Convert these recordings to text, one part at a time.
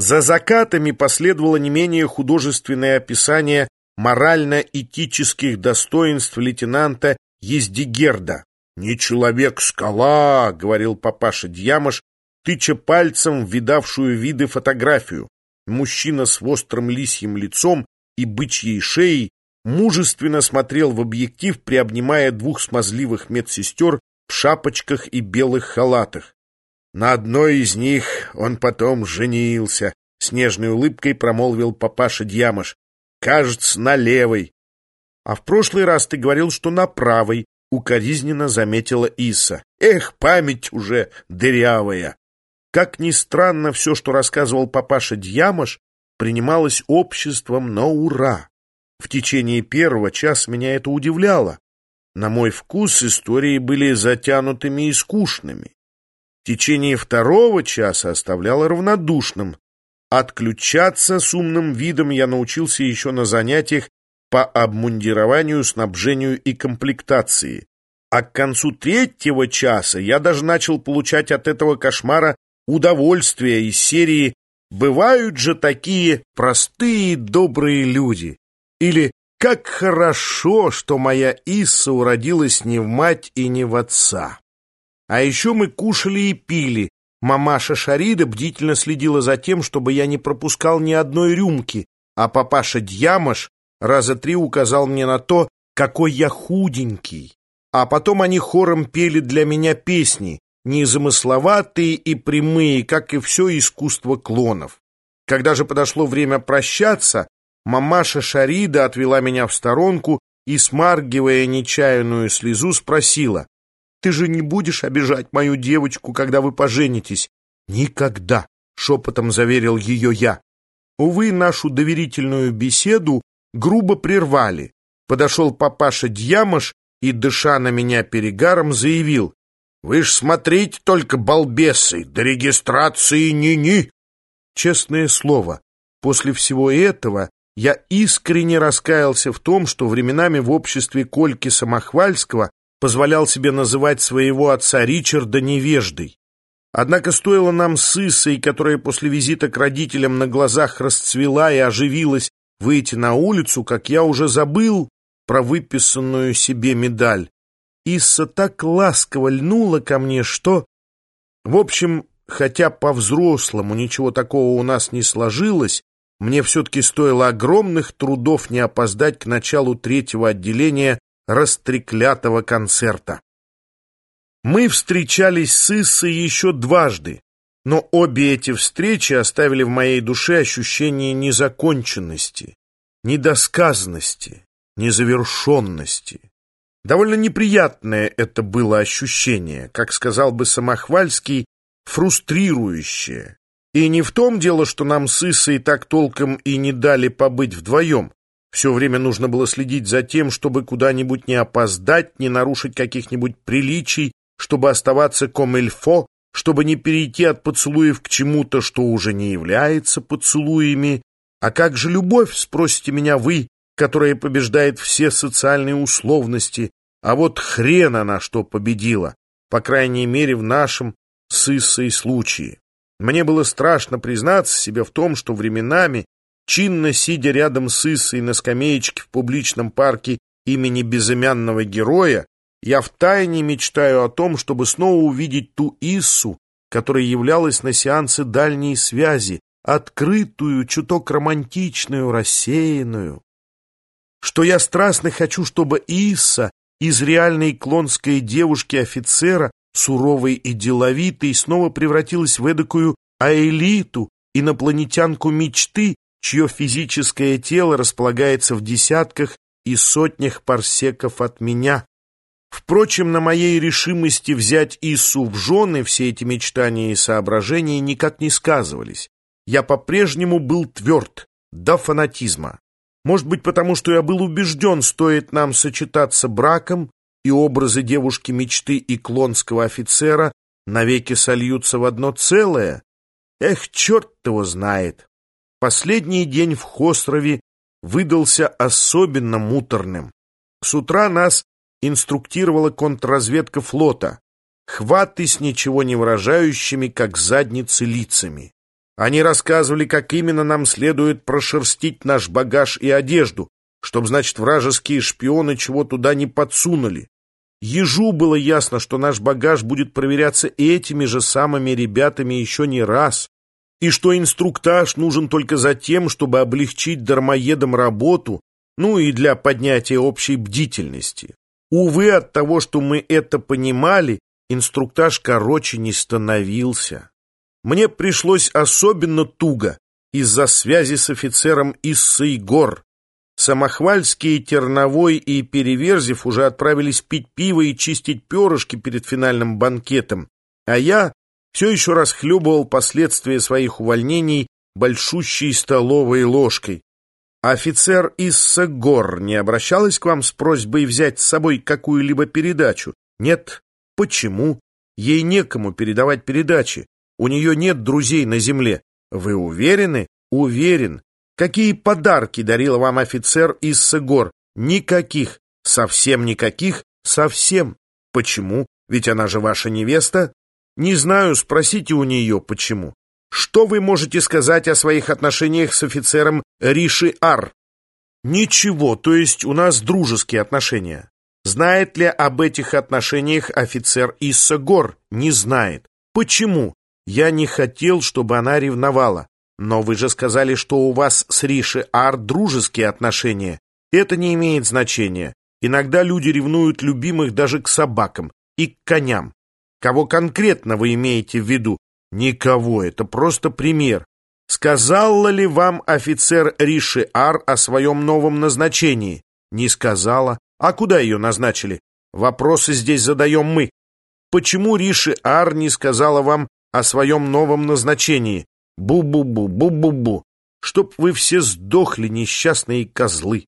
За закатами последовало не менее художественное описание морально-этических достоинств лейтенанта Ездигерда. «Не человек-скала», — говорил папаша Дьямыш, тыча пальцем в видавшую виды фотографию. Мужчина с острым лисьим лицом и бычьей шеей мужественно смотрел в объектив, приобнимая двух смазливых медсестер в шапочках и белых халатах. На одной из них он потом женился, — с нежной улыбкой промолвил папаша Дьямыш. — Кажется, на левой. — А в прошлый раз ты говорил, что на правой, — укоризненно заметила Иса. — Эх, память уже дырявая! Как ни странно, все, что рассказывал папаша Дьямыш, принималось обществом на ура. В течение первого часа меня это удивляло. На мой вкус истории были затянутыми и скучными. Течение второго часа оставляло равнодушным. Отключаться с умным видом я научился еще на занятиях по обмундированию, снабжению и комплектации. А к концу третьего часа я даже начал получать от этого кошмара удовольствие из серии «Бывают же такие простые добрые люди» или «Как хорошо, что моя Исса уродилась не в мать и не в отца». А еще мы кушали и пили. Мамаша Шарида бдительно следила за тем, чтобы я не пропускал ни одной рюмки, а папаша Дьямаш раза три указал мне на то, какой я худенький. А потом они хором пели для меня песни, незамысловатые и прямые, как и все искусство клонов. Когда же подошло время прощаться, мамаша Шарида отвела меня в сторонку и, смаргивая нечаянную слезу, спросила, ты же не будешь обижать мою девочку, когда вы поженитесь? Никогда, шепотом заверил ее я. Увы, нашу доверительную беседу грубо прервали. Подошел папаша Дьямыш и, дыша на меня перегаром, заявил. Вы ж смотрите только, балбесы, до регистрации ни-ни. Честное слово, после всего этого я искренне раскаялся в том, что временами в обществе Кольки Самохвальского позволял себе называть своего отца Ричарда невеждой. Однако стоило нам с Иссой, которая после визита к родителям на глазах расцвела и оживилась, выйти на улицу, как я уже забыл про выписанную себе медаль. Исса так ласково льнула ко мне, что... В общем, хотя по-взрослому ничего такого у нас не сложилось, мне все-таки стоило огромных трудов не опоздать к началу третьего отделения растреклятого концерта. Мы встречались с Иссой еще дважды, но обе эти встречи оставили в моей душе ощущение незаконченности, недосказанности, незавершенности. Довольно неприятное это было ощущение, как сказал бы Самохвальский, фрустрирующее. И не в том дело, что нам с Иссой так толком и не дали побыть вдвоем, все время нужно было следить за тем, чтобы куда-нибудь не опоздать, не нарушить каких-нибудь приличий, чтобы оставаться комильфо, чтобы не перейти от поцелуев к чему-то, что уже не является поцелуями. А как же любовь, спросите меня вы, которая побеждает все социальные условности, а вот хрен она что победила, по крайней мере в нашем с случае. Мне было страшно признаться себе в том, что временами чинно сидя рядом с Иссой на скамеечке в публичном парке имени безымянного героя, я втайне мечтаю о том, чтобы снова увидеть ту Иссу, которая являлась на сеансы дальней связи, открытую, чуток романтичную, рассеянную. Что я страстно хочу, чтобы Исса из реальной клонской девушки-офицера, суровой и деловитой, снова превратилась в эдакую аэлиту, инопланетянку мечты, чье физическое тело располагается в десятках и сотнях парсеков от меня. Впрочем, на моей решимости взять Иссу в жены все эти мечтания и соображения никак не сказывались. Я по-прежнему был тверд, до фанатизма. Может быть, потому что я был убежден, стоит нам сочетаться браком, и образы девушки мечты и клонского офицера навеки сольются в одно целое? Эх, черт его знает! Последний день в Хострове выдался особенно муторным. С утра нас инструктировала контрразведка флота. Хваты с ничего не выражающими, как задницы лицами. Они рассказывали, как именно нам следует прошерстить наш багаж и одежду, чтобы, значит, вражеские шпионы чего туда не подсунули. Ежу было ясно, что наш багаж будет проверяться этими же самыми ребятами еще не раз, и что инструктаж нужен только за тем, чтобы облегчить дармоедам работу, ну и для поднятия общей бдительности. Увы, от того, что мы это понимали, инструктаж короче не становился. Мне пришлось особенно туго из-за связи с офицером Иссой Гор, Самохвальские, Терновой и Переверзев уже отправились пить пиво и чистить перышки перед финальным банкетом, а я все еще расхлебывал последствия своих увольнений большущей столовой ложкой. Офицер из гор не обращалась к вам с просьбой взять с собой какую-либо передачу? Нет. Почему? Ей некому передавать передачи. У нее нет друзей на земле. Вы уверены? Уверен. Какие подарки дарил вам офицер из Сыгор? Никаких. Совсем никаких? Совсем. Почему? Ведь она же ваша невеста. Не знаю, спросите у нее, почему. Что вы можете сказать о своих отношениях с офицером Риши Ар? Ничего, то есть у нас дружеские отношения. Знает ли об этих отношениях офицер Исса Гор? Не знает. Почему? Я не хотел, чтобы она ревновала. Но вы же сказали, что у вас с Риши Ар дружеские отношения. Это не имеет значения. Иногда люди ревнуют любимых даже к собакам и к коням. Кого конкретно вы имеете в виду? Никого, это просто пример. Сказала ли вам офицер Риши Ар о своем новом назначении? Не сказала. А куда ее назначили? Вопросы здесь задаем мы. Почему Риши Ар не сказала вам о своем новом назначении? Бу-бу-бу, бу-бу-бу. Чтоб вы все сдохли, несчастные козлы.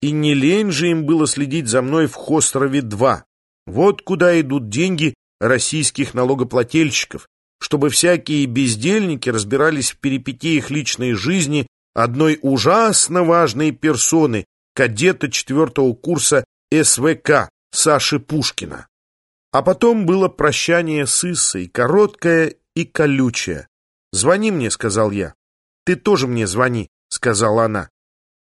И не лень же им было следить за мной в Хострове-2. Вот куда идут деньги российских налогоплательщиков, чтобы всякие бездельники разбирались в перипетиях личной жизни одной ужасно важной персоны, кадета четвертого курса СВК Саши Пушкина. А потом было прощание с Иссой, короткое и колючее. «Звони мне», — сказал я. «Ты тоже мне звони», — сказала она.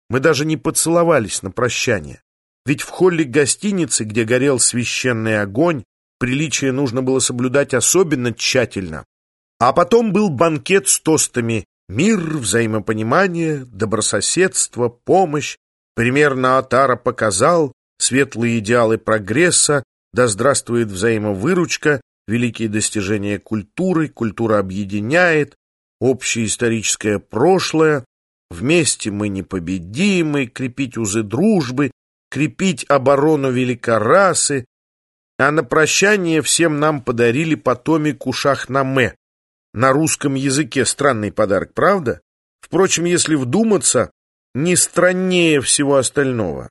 Мы даже не поцеловались на прощание. Ведь в холле гостиницы, где горел священный огонь, приличие нужно было соблюдать особенно тщательно. А потом был банкет с тостами «Мир, взаимопонимание, добрососедство, помощь». Примерно Атара показал светлые идеалы прогресса, да здравствует взаимовыручка, великие достижения культуры, культура объединяет, общее историческое прошлое, вместе мы непобедимы, крепить узы дружбы, крепить оборону великорасы, а на прощание всем нам подарили по томику Шахнаме. На русском языке странный подарок, правда? Впрочем, если вдуматься, не страннее всего остального.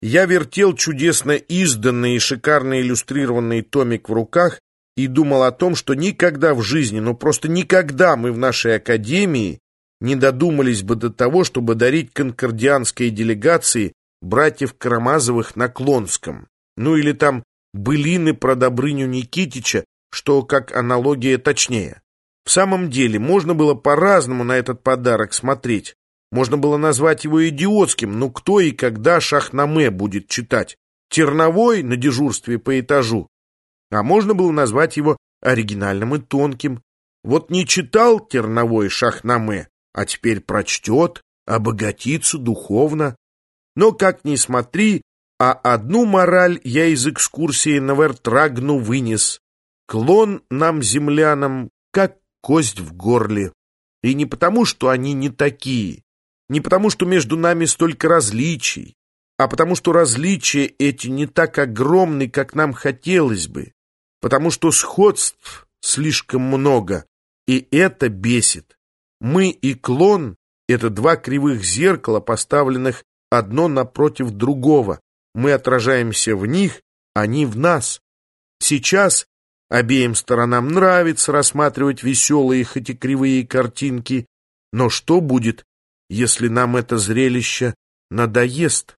Я вертел чудесно изданный и шикарно иллюстрированный томик в руках и думал о том, что никогда в жизни, ну просто никогда мы в нашей академии не додумались бы до того, чтобы дарить конкордианской делегации братьев Карамазовых на Клонском. Ну или там былины про Добрыню Никитича, что как аналогия точнее. В самом деле, можно было по-разному на этот подарок смотреть. Можно было назвать его идиотским, но кто и когда Шахнаме будет читать? Терновой на дежурстве по этажу а можно было назвать его оригинальным и тонким. Вот не читал терновой Шахнаме, а теперь прочтет, обогатится духовно. Но, как ни смотри, а одну мораль я из экскурсии на Вертрагну вынес. Клон нам, землянам, как кость в горле. И не потому, что они не такие, не потому, что между нами столько различий, а потому, что различия эти не так огромны, как нам хотелось бы потому что сходств слишком много, и это бесит. Мы и клон — это два кривых зеркала, поставленных одно напротив другого. Мы отражаемся в них, они в нас. Сейчас обеим сторонам нравится рассматривать веселые, хоть и кривые картинки, но что будет, если нам это зрелище надоест?